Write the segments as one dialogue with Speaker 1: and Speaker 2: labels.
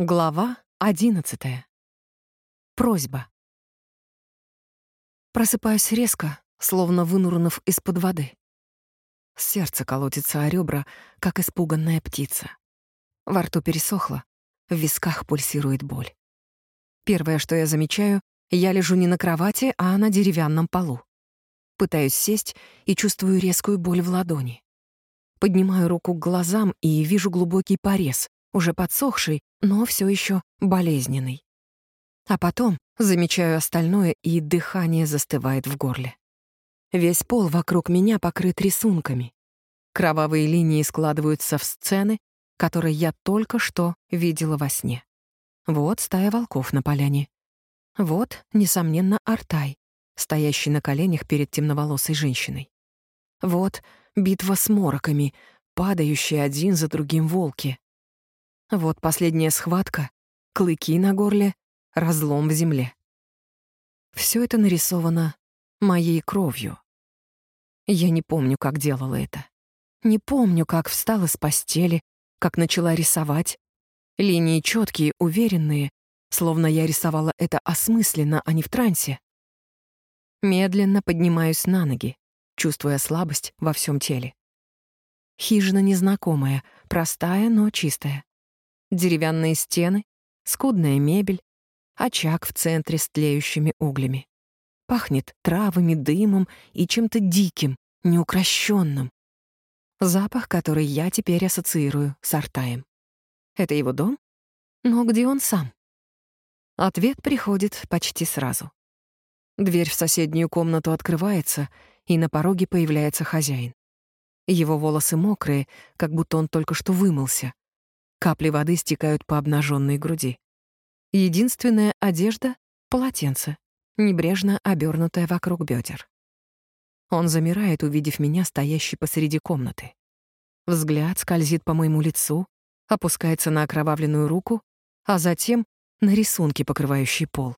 Speaker 1: Глава одиннадцатая. Просьба. Просыпаюсь резко, словно вынурнув из-под воды. Сердце колотится о ребра, как испуганная птица. Во рту пересохло, в висках пульсирует боль. Первое, что я замечаю, я лежу не на кровати, а на деревянном полу. Пытаюсь сесть и чувствую резкую боль в ладони. Поднимаю руку к глазам и вижу глубокий порез, уже подсохший, но все еще болезненный. А потом замечаю остальное, и дыхание застывает в горле. Весь пол вокруг меня покрыт рисунками. Кровавые линии складываются в сцены, которые я только что видела во сне. Вот стая волков на поляне. Вот, несомненно, Артай, стоящий на коленях перед темноволосой женщиной. Вот битва с мороками, падающие один за другим волки. Вот последняя схватка, клыки на горле, разлом в земле. Все это нарисовано моей кровью. Я не помню, как делала это. Не помню, как встала с постели, как начала рисовать. Линии четкие, уверенные, словно я рисовала это осмысленно, а не в трансе. Медленно поднимаюсь на ноги, чувствуя слабость во всем теле. Хижина незнакомая, простая, но чистая деревянные стены, скудная мебель, очаг в центре с тлеющими углями. Пахнет травами, дымом и чем-то диким, неукрощенным. Запах, который я теперь ассоциирую с Артаем. Это его дом? Но где он сам? Ответ приходит почти сразу. Дверь в соседнюю комнату открывается, и на пороге появляется хозяин. Его волосы мокрые, как будто он только что вымылся, Капли воды стекают по обнаженной груди. Единственная одежда — полотенце, небрежно обернутое вокруг бедер. Он замирает, увидев меня, стоящей посреди комнаты. Взгляд скользит по моему лицу, опускается на окровавленную руку, а затем на рисунки, покрывающие пол.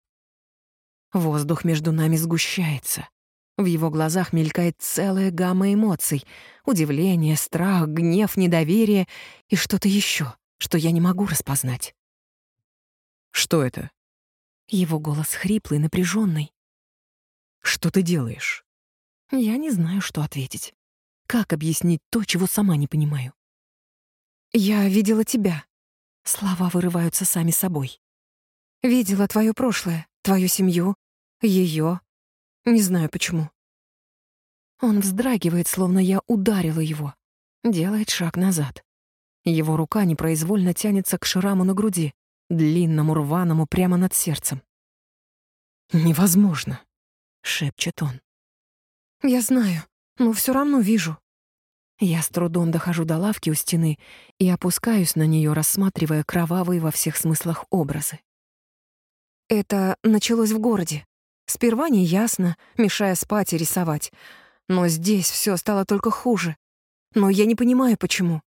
Speaker 1: Воздух между нами сгущается. В его глазах мелькает целая гамма эмоций — удивление, страх, гнев, недоверие и что-то еще что я не могу распознать.
Speaker 2: «Что это?»
Speaker 1: Его голос хриплый, напряженный.
Speaker 2: «Что ты делаешь?»
Speaker 1: Я не знаю, что ответить. Как объяснить то, чего сама не понимаю? «Я видела тебя». Слова вырываются сами собой. «Видела твое прошлое, твою семью, ее. Не знаю почему». Он вздрагивает, словно я ударила его. Делает шаг назад. Его рука непроизвольно тянется к шраму на груди, длинному, рваному, прямо над сердцем.
Speaker 2: «Невозможно», — шепчет он.
Speaker 1: «Я знаю, но все равно вижу». Я с трудом дохожу до лавки у стены и опускаюсь на нее, рассматривая кровавые во всех смыслах образы. Это началось в городе. Сперва неясно, мешая спать и рисовать. Но здесь все стало только хуже. Но я не понимаю, почему.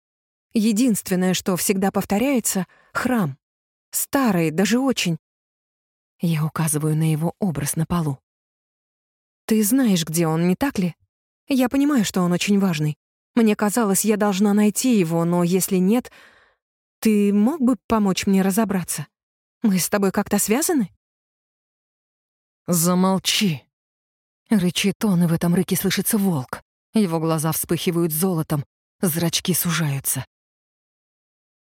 Speaker 1: Единственное, что всегда повторяется — храм. Старый, даже очень. Я указываю на его образ на полу. Ты знаешь, где он, не так ли? Я понимаю, что он очень важный. Мне казалось, я должна найти его, но если нет, ты мог бы помочь мне разобраться? Мы с тобой как-то связаны?
Speaker 2: Замолчи.
Speaker 1: Рычит он, и в этом рыке слышится волк. Его глаза вспыхивают золотом, зрачки сужаются.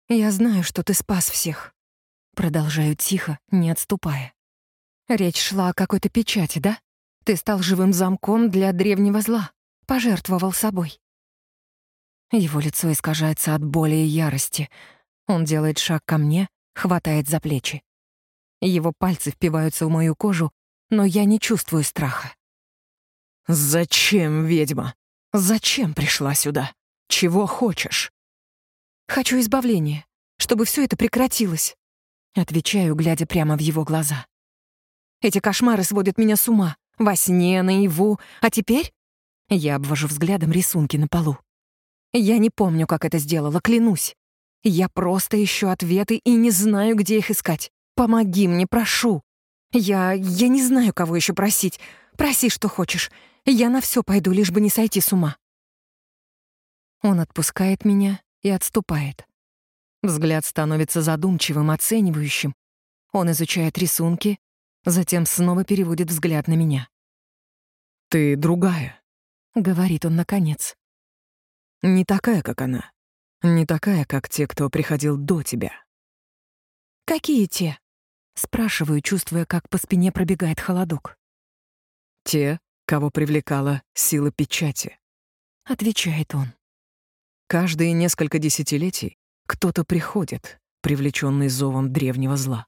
Speaker 1: «Я знаю, что ты спас всех». Продолжаю тихо, не отступая. Речь шла о какой-то печати, да? Ты стал живым замком для древнего зла, пожертвовал собой. Его лицо искажается от боли и ярости. Он делает шаг ко мне, хватает за плечи. Его пальцы впиваются в мою кожу, но я не чувствую страха.
Speaker 2: «Зачем, ведьма? Зачем пришла сюда? Чего хочешь?»
Speaker 1: Хочу избавления, чтобы все это прекратилось. Отвечаю, глядя прямо в его глаза. Эти кошмары сводят меня с ума. Во сне, наяву. А теперь? Я обвожу взглядом рисунки на полу. Я не помню, как это сделала, клянусь. Я просто ищу ответы и не знаю, где их искать. Помоги мне, прошу. Я... я не знаю, кого еще просить. Проси, что хочешь. Я на все пойду, лишь бы не сойти с ума. Он отпускает меня, и отступает. Взгляд становится задумчивым, оценивающим. Он изучает рисунки, затем снова переводит взгляд на меня.
Speaker 2: «Ты другая», —
Speaker 1: говорит он наконец.
Speaker 2: «Не такая, как она. Не такая, как те, кто приходил до тебя».
Speaker 1: «Какие те?» — спрашиваю, чувствуя, как по спине пробегает холодок.
Speaker 2: «Те, кого привлекала сила печати», —
Speaker 1: отвечает он.
Speaker 2: «Каждые несколько десятилетий кто-то приходит, привлеченный зовом древнего зла.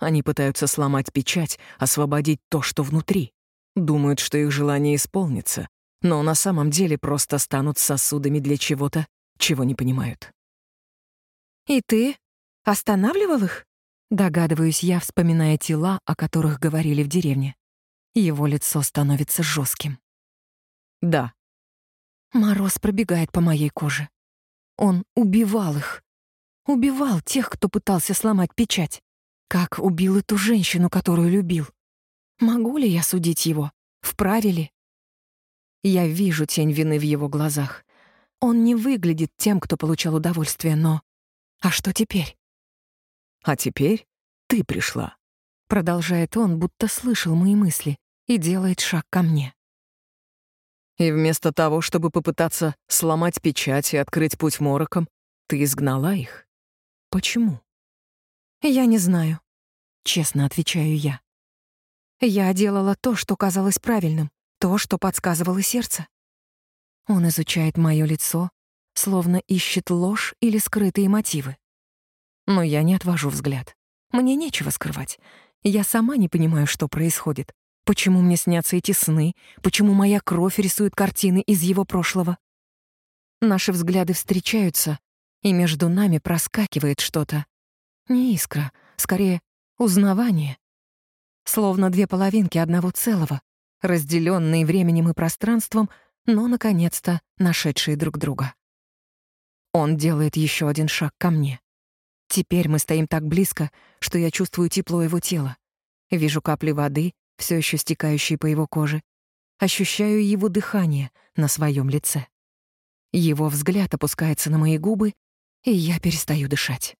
Speaker 2: Они пытаются сломать печать, освободить то, что внутри. Думают, что их желание исполнится, но на самом деле просто станут сосудами для чего-то, чего не понимают.
Speaker 1: «И ты останавливал их?» Догадываюсь я, вспоминая тела, о которых говорили в деревне. Его лицо становится жестким.
Speaker 2: «Да».
Speaker 1: Мороз пробегает по моей коже. Он убивал их. Убивал тех, кто пытался сломать печать. Как убил эту женщину, которую любил. Могу ли я судить его? Вправе ли? Я вижу тень вины в его глазах. Он не выглядит тем, кто получал удовольствие, но... А что теперь?
Speaker 2: А теперь ты пришла.
Speaker 1: Продолжает он, будто слышал мои мысли, и делает шаг ко мне.
Speaker 2: И вместо того, чтобы попытаться сломать печать и открыть путь морокам, ты изгнала их? Почему?
Speaker 1: Я не знаю. Честно отвечаю я. Я делала то, что казалось правильным, то, что подсказывало сердце. Он изучает мое лицо, словно ищет ложь или скрытые мотивы. Но я не отвожу взгляд. Мне нечего скрывать. Я сама не понимаю, что происходит. Почему мне снятся эти сны? Почему моя кровь рисует картины из его прошлого? Наши взгляды встречаются, и между нами проскакивает что-то. Не искра, скорее, узнавание. Словно две половинки одного целого, разделенные временем и пространством, но, наконец-то, нашедшие друг друга. Он делает еще один шаг ко мне. Теперь мы стоим так близко, что я чувствую тепло его тела. Вижу капли воды, все еще стекающие по его коже. Ощущаю его дыхание на своем лице. Его взгляд опускается на мои губы, и я перестаю дышать.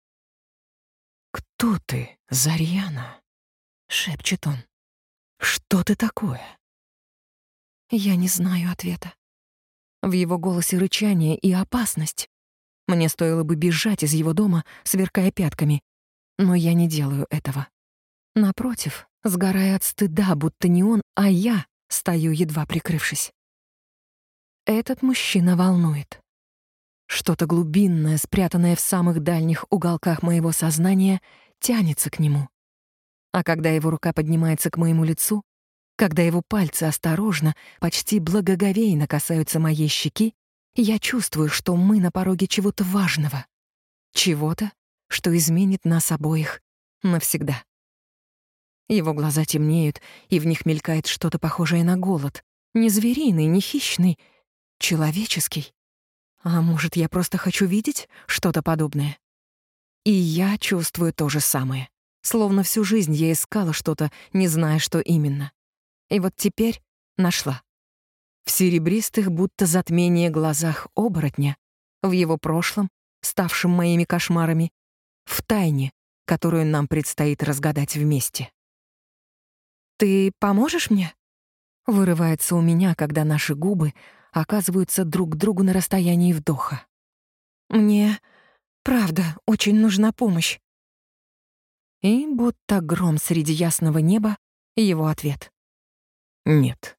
Speaker 2: «Кто ты, Зарьяна?»
Speaker 1: — шепчет он.
Speaker 2: «Что ты такое?»
Speaker 1: Я не знаю ответа. В его голосе рычание и опасность. Мне стоило бы бежать из его дома, сверкая пятками, но я не делаю этого. Напротив, сгорая от стыда, будто не он, а я стою, едва прикрывшись. Этот мужчина волнует. Что-то глубинное, спрятанное в самых дальних уголках моего сознания, тянется к нему. А когда его рука поднимается к моему лицу, когда его пальцы осторожно, почти благоговейно касаются моей щеки, я чувствую, что мы на пороге чего-то важного. Чего-то, что изменит нас обоих навсегда. Его глаза темнеют, и в них мелькает что-то похожее на голод. Не звериный, не хищный, человеческий. А может, я просто хочу видеть что-то подобное? И я чувствую то же самое. Словно всю жизнь я искала что-то, не зная, что именно. И вот теперь нашла. В серебристых, будто затмение глазах оборотня, в его прошлом, ставшем моими кошмарами, в тайне, которую нам предстоит разгадать вместе. «Ты поможешь мне?» Вырывается у меня, когда наши губы оказываются друг к другу на расстоянии вдоха. «Мне, правда, очень нужна помощь». И будто гром среди ясного неба его ответ.
Speaker 2: «Нет».